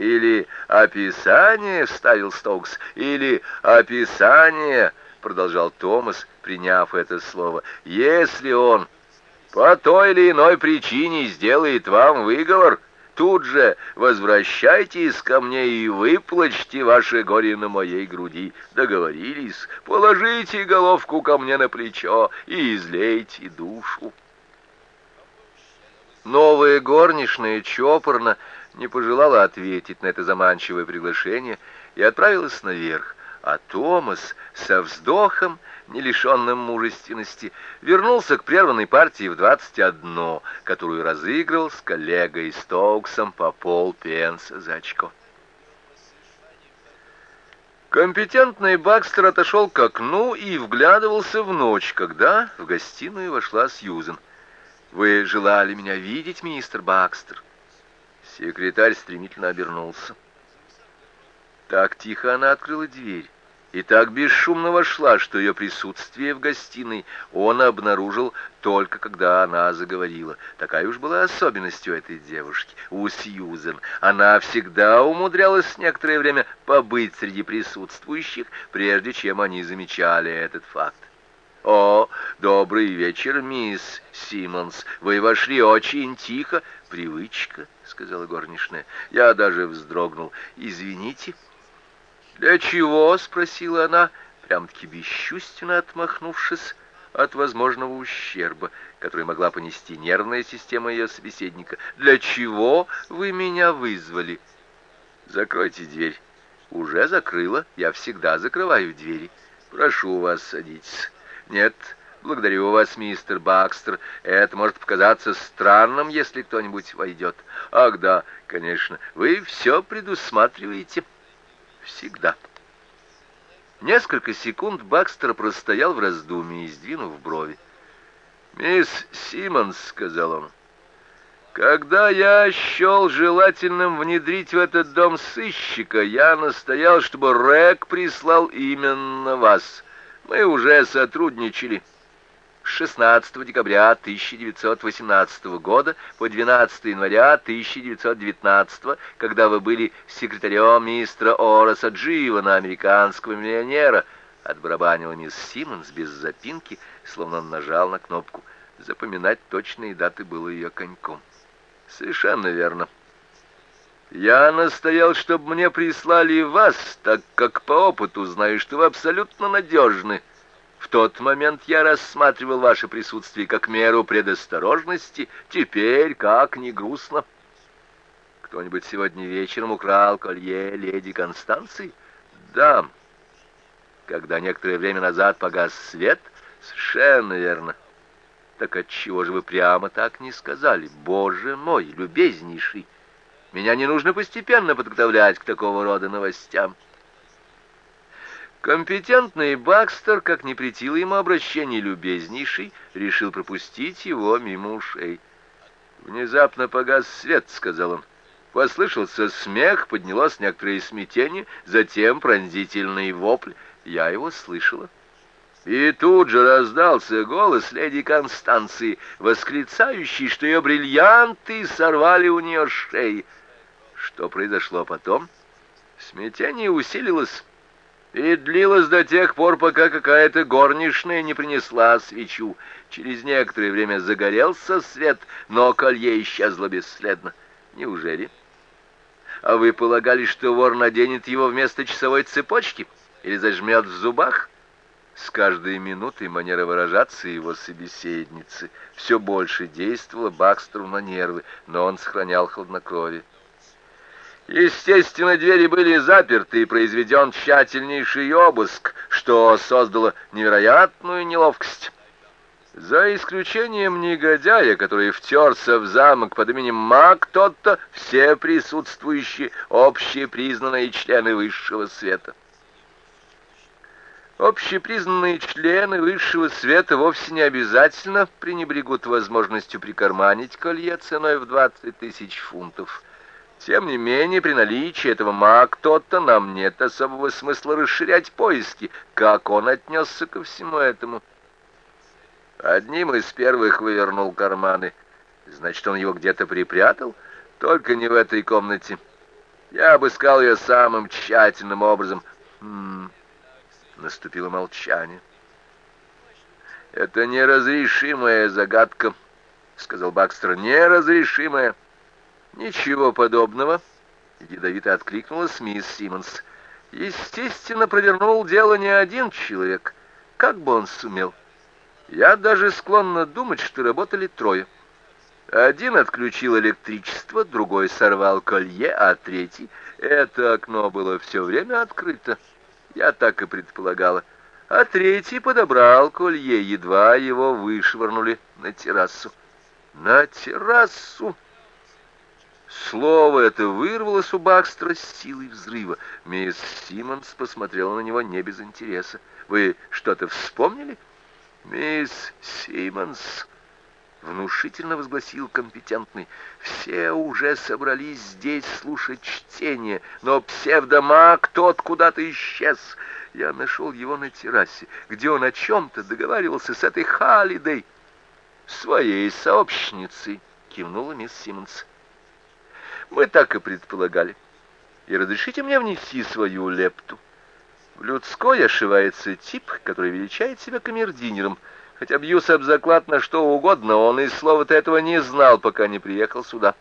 «Или описание», — вставил Стоукс, — «или описание», — продолжал Томас, приняв это слово, — «если он по той или иной причине сделает вам выговор, тут же возвращайтесь ко мне и выплачьте ваше горе на моей груди. Договорились? Положите головку ко мне на плечо и излейте душу». Новая горничная чопорно не пожелала ответить на это заманчивое приглашение и отправилась наверх, а Томас со вздохом, не лишенным мужественности, вернулся к прерванной партии в двадцать одно, которую разыгрывал с коллегой Стоуксом по полпенса за очко. Компетентный Бакстер отошел к окну и вглядывался в ночь, когда в гостиную вошла Сьюзен. «Вы желали меня видеть, мистер Бакстер?» Секретарь стремительно обернулся. Так тихо она открыла дверь и так бесшумно вошла, что ее присутствие в гостиной он обнаружил только когда она заговорила. Такая уж была особенность у этой девушки, у Сьюзен. Она всегда умудрялась некоторое время побыть среди присутствующих, прежде чем они замечали этот факт. «О, добрый вечер, мисс Симмонс. Вы вошли очень тихо. Привычка», — сказала горничная. Я даже вздрогнул. «Извините». «Для чего?» — спросила она, прям-таки бесчувственно отмахнувшись от возможного ущерба, который могла понести нервная система ее собеседника. «Для чего вы меня вызвали?» «Закройте дверь». «Уже закрыла. Я всегда закрываю двери. Прошу вас, садитесь». «Нет, благодарю вас, мистер Бакстер. Это может показаться странным, если кто-нибудь войдет». «Ах, да, конечно, вы все предусматриваете». Всегда. Несколько секунд Бакстер простоял в раздумье, сдвинув брови. «Мисс Симмонс», — сказал он, — «когда я счел желательным внедрить в этот дом сыщика, я настоял, чтобы Рэг прислал именно вас. Мы уже сотрудничали». 16 декабря 1918 года по 12 января 1919, когда вы были секретарем мистера Ораса Дживана, американского миллионера, отбарабанила мисс Симмонс без запинки, словно он нажал на кнопку. Запоминать точные даты было ее коньком. Совершенно верно. Я настоял, чтобы мне прислали вас, так как по опыту знаю, что вы абсолютно надежны. В тот момент я рассматривал ваше присутствие как меру предосторожности, теперь как не грустно. Кто-нибудь сегодня вечером украл колье леди Констанции? Да. Когда некоторое время назад погас свет? Совершенно верно. Так отчего же вы прямо так не сказали? Боже мой, любезнейший! Меня не нужно постепенно подготовлять к такого рода новостям. Компетентный Бакстер, как не претило ему обращение любезнейший, решил пропустить его мимо ушей. «Внезапно погас свет», — сказал он. Послышался смех, поднялось некоторое смятение, затем пронзительный вопль. Я его слышала. И тут же раздался голос леди Констанции, восклицающий, что ее бриллианты сорвали у нее шеи. Что произошло потом? Смятение усилилось и длилось до тех пор, пока какая-то горничная не принесла свечу. Через некоторое время загорелся свет, но колье исчезло бесследно. Неужели? А вы полагали, что вор наденет его вместо часовой цепочки или зажмет в зубах? С каждой минутой манера выражаться его собеседницы все больше действовала Бакстеру на нервы, но он сохранял хладнокровие. Естественно, двери были заперты и произведен тщательнейший обыск, что создало невероятную неловкость. За исключением негодяя, который втерся в замок под именем Мак, тот-то все присутствующие общепризнанные члены высшего света. Общепризнанные члены высшего света вовсе не обязательно пренебрегут возможностью прикарманить колье ценой в 20 тысяч фунтов – тем не менее, при наличии этого маг то-то нам нет особого смысла расширять поиски. Как он отнесся ко всему этому? Одним из первых вывернул карманы. Значит, он его где-то припрятал? Только не в этой комнате. Я обыскал ее самым тщательным образом. М -м, наступило молчание. «Это неразрешимая загадка», — сказал Бакстер. «Неразрешимая». «Ничего подобного», — ядовито откликнулась мисс Симмонс. «Естественно, провернул дело не один человек. Как бы он сумел? Я даже склонна думать, что работали трое. Один отключил электричество, другой сорвал колье, а третий... Это окно было все время открыто. Я так и предполагала а третий подобрал колье, едва его вышвырнули на террасу. На террасу! Слово это вырвалось у Бакстера с силой взрыва. Мисс Симмонс посмотрела на него не без интереса. «Вы что-то вспомнили?» «Мисс Симмонс!» — внушительно возгласил компетентный. «Все уже собрались здесь слушать чтение, но псевдомаг тот куда-то исчез. Я нашел его на террасе, где он о чем-то договаривался с этой Халидой, своей сообщницей, кивнула мисс Симмонс. Мы так и предполагали. И разрешите мне внести свою лепту. В людской ошивается тип, который величает себя камердинером, хотя бьюсь об заклад на что угодно, он и слова-то этого не знал, пока не приехал сюда.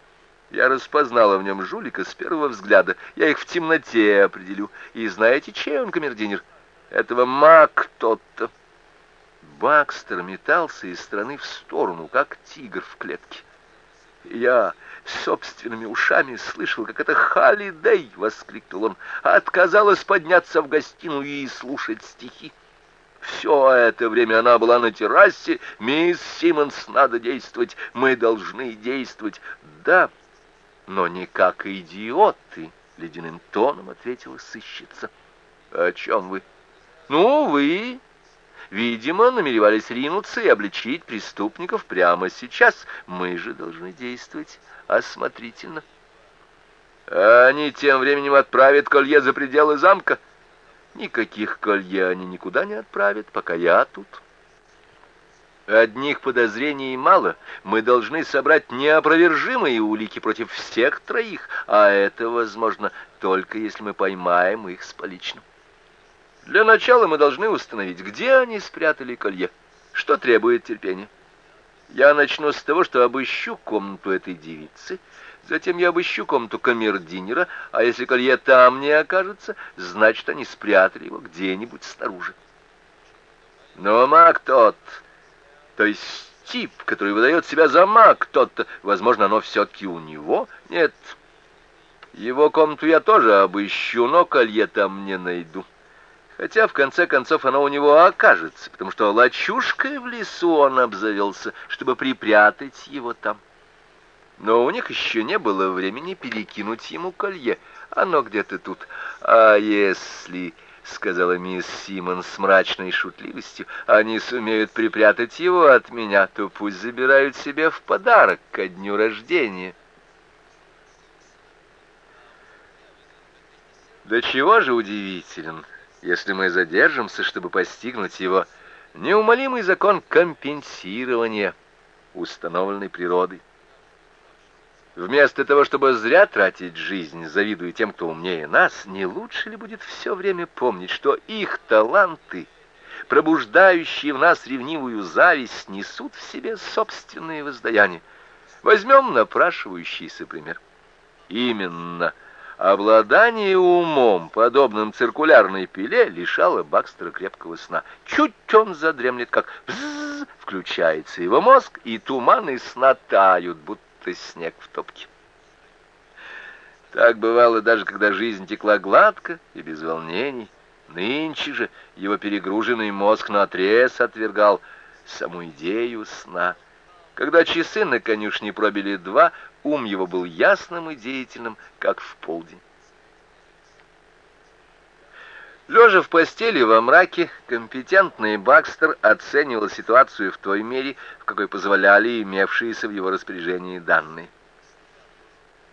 Я распознала в нем жулика с первого взгляда. Я их в темноте определю. И знаете, чей он камердинер? Этого маг тот-то. Бакстер метался из стороны в сторону, как тигр в клетке. Я собственными ушами слышал, как это Халидей, — воскликнул он, — отказалась подняться в гостиную и слушать стихи. Все это время она была на террасе. Мисс Симмонс, надо действовать. Мы должны действовать. Да, но не как идиоты, — ледяным тоном ответила сыщица. — О чем вы? — Ну, вы, видимо, намеревались ринуться и обличить преступников прямо сейчас. Мы же должны действовать осмотрительно. Они тем временем отправят колье за пределы замка. Никаких колье они никуда не отправят, пока я тут. — Одних подозрений мало. Мы должны собрать неопровержимые улики против всех троих, а это возможно только если мы поймаем их с поличным. Для начала мы должны установить, где они спрятали колье, что требует терпения. Я начну с того, что обыщу комнату этой девицы, затем я обыщу комнату камердинера, а если колье там не окажется, значит, они спрятали его где-нибудь снаружи. Но маг тот то есть тип, который выдает себя за маг, тот-то, возможно, оно все-таки у него? Нет. Его комнату я тоже обыщу, но колье там не найду. Хотя, в конце концов, оно у него окажется, потому что лачушкой в лесу он обзавелся, чтобы припрятать его там. Но у них еще не было времени перекинуть ему колье. Оно где-то тут. А если — сказала мисс Симон с мрачной шутливостью, — «они сумеют припрятать его от меня, то пусть забирают себе в подарок ко дню рождения». Да чего же удивителен, если мы задержимся, чтобы постигнуть его неумолимый закон компенсирования, установленный природой. Вместо того, чтобы зря тратить жизнь, завидуя тем, кто умнее нас, не лучше ли будет все время помнить, что их таланты, пробуждающие в нас ревнивую зависть, несут в себе собственные воздаяния? Возьмем напрашивающийся пример. Именно обладание умом, подобным циркулярной пиле, лишало Бакстера крепкого сна. Чуть он задремлет, как бззз, включается его мозг, и туманы сна тают, будто будто снег в топке. Так бывало даже, когда жизнь текла гладко и без волнений. Нынче же его перегруженный мозг наотрез отвергал саму идею сна. Когда часы на конюшне пробили два, ум его был ясным и деятельным, как в полдень. Лежа в постели во мраке, компетентный Бакстер оценивал ситуацию в той мере, в какой позволяли имевшиеся в его распоряжении данные.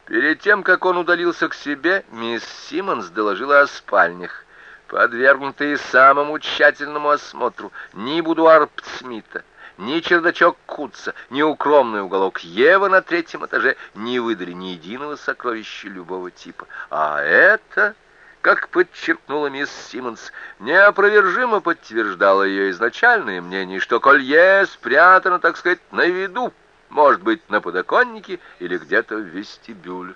Перед тем, как он удалился к себе, мисс Симмонс доложила о спальнях, подвергнутые самому тщательному осмотру ни будуар Смита, ни чердачок Кутца, ни укромный уголок Ева на третьем этаже не выдали ни единого сокровища любого типа. А это, как подчеркнула мисс Симмонс, неопровержимо подтверждало ее изначальное мнение, что колье спрятано, так сказать, на виду, может быть, на подоконнике или где-то в вестибюле.